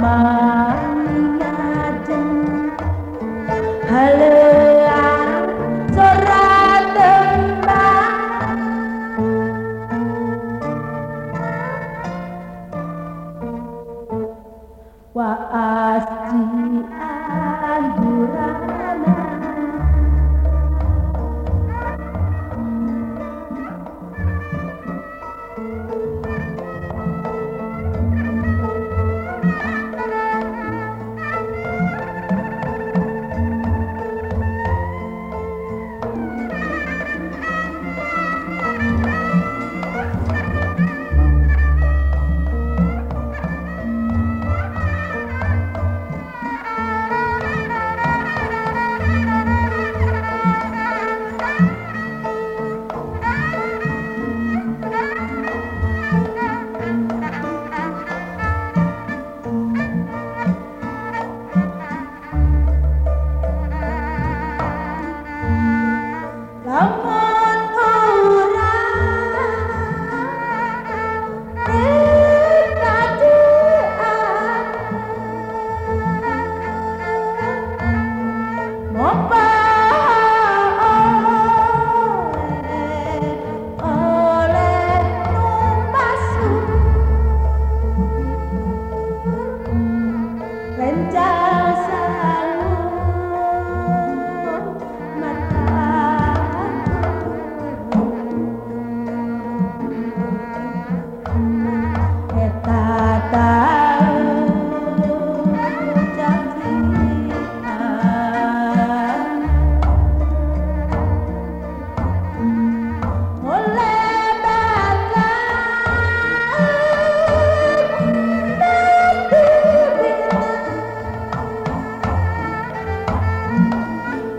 Malam Halo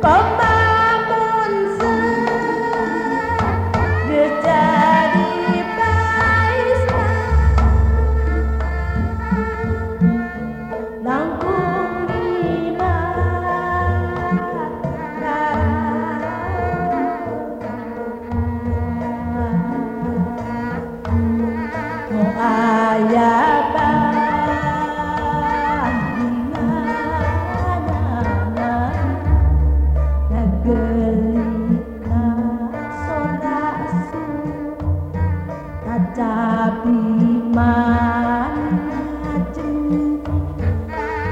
¡Pamba!